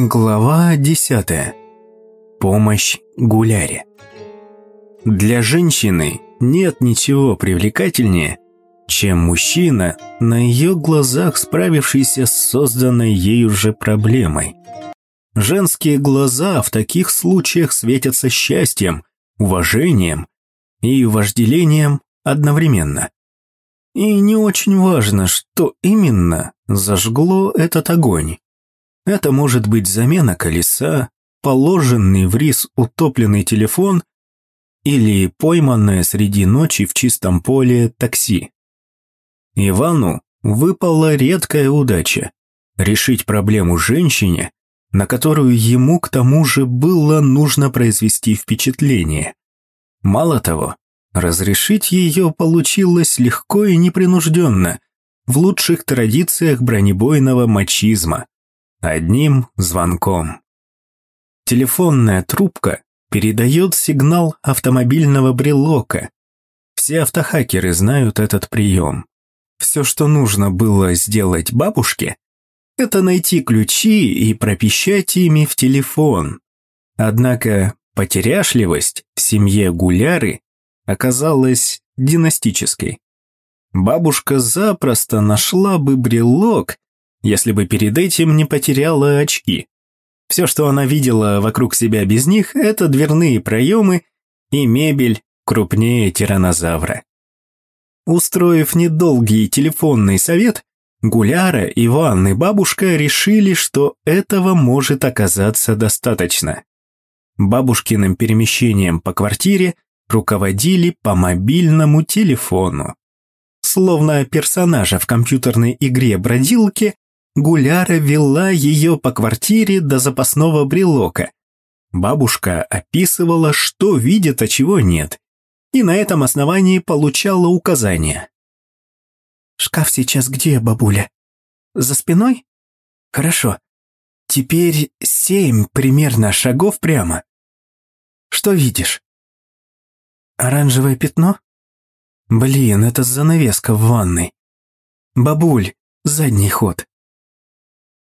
Глава 10. Помощь Гуляре. Для женщины нет ничего привлекательнее, чем мужчина, на ее глазах справившийся с созданной ею же проблемой. Женские глаза в таких случаях светятся счастьем, уважением и вожделением одновременно. И не очень важно, что именно зажгло этот огонь. Это может быть замена колеса, положенный в рис утопленный телефон или пойманное среди ночи в чистом поле такси. Ивану выпала редкая удача – решить проблему женщине, на которую ему к тому же было нужно произвести впечатление. Мало того, разрешить ее получилось легко и непринужденно, в лучших традициях бронебойного мачизма – Одним звонком. Телефонная трубка передает сигнал автомобильного брелока. Все автохакеры знают этот прием. Все, что нужно было сделать бабушке, это найти ключи и пропищать ими в телефон. Однако потеряшливость в семье Гуляры оказалась династической. Бабушка запросто нашла бы брелок если бы перед этим не потеряла очки. Все, что она видела вокруг себя без них, это дверные проемы и мебель крупнее тиранозавра. Устроив недолгий телефонный совет, Гуляра, Иван и бабушка решили, что этого может оказаться достаточно. Бабушкиным перемещением по квартире руководили по мобильному телефону. Словно персонажа в компьютерной игре «Бродилки», Гуляра вела ее по квартире до запасного брелока. Бабушка описывала, что видит, а чего нет, и на этом основании получала указания. «Шкаф сейчас где, бабуля? За спиной? Хорошо. Теперь семь примерно шагов прямо. Что видишь? Оранжевое пятно? Блин, это занавеска в ванной. Бабуль, задний ход.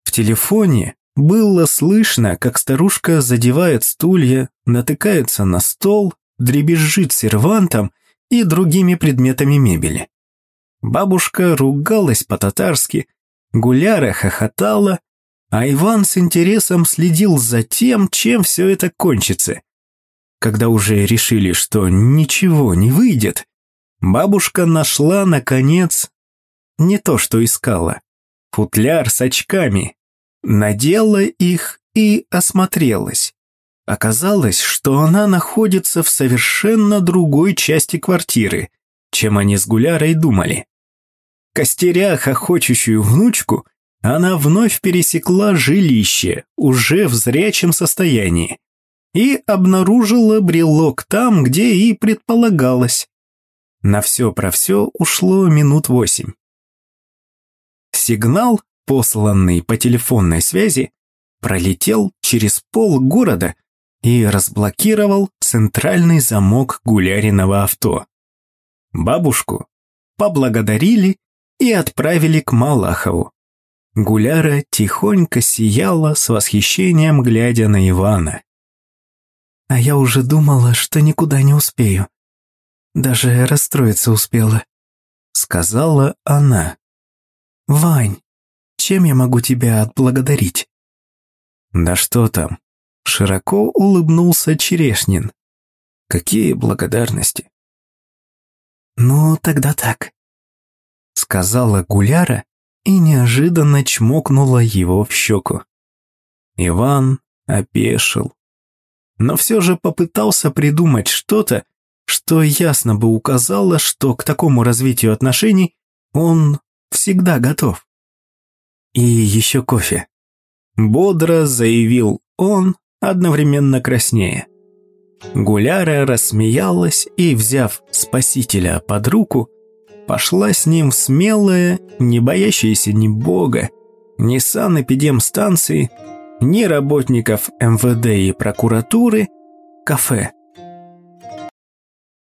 В телефоне было слышно, как старушка задевает стулья, натыкается на стол, дребезжит сервантом и другими предметами мебели. Бабушка ругалась по-татарски, Гуляра хохотала, а Иван с интересом следил за тем, чем все это кончится. Когда уже решили, что ничего не выйдет, бабушка нашла, наконец, не то, что искала. Футляр с очками, надела их и осмотрелась. Оказалось, что она находится в совершенно другой части квартиры, чем они с Гулярой думали. Костеря хохочущую внучку, она вновь пересекла жилище, уже в зрячем состоянии, и обнаружила брелок там, где и предполагалось. На все про все ушло минут восемь. Сигнал посланный по телефонной связи, пролетел через пол города и разблокировал центральный замок Гуляриного авто. Бабушку поблагодарили и отправили к Малахову. Гуляра тихонько сияла с восхищением, глядя на Ивана. «А я уже думала, что никуда не успею. Даже расстроиться успела», — сказала она. «Вань, чем я могу тебя отблагодарить?» «Да что там?» Широко улыбнулся Черешнин. «Какие благодарности?» «Ну, тогда так», — сказала Гуляра и неожиданно чмокнула его в щеку. Иван опешил, но все же попытался придумать что-то, что ясно бы указало, что к такому развитию отношений он всегда готов. И еще кофе. Бодро заявил он, одновременно краснее. Гуляра рассмеялась и, взяв спасителя под руку, пошла с ним в смелое, не боящееся ни бога, ни санэпидемстанции, ни работников МВД и прокуратуры, кафе.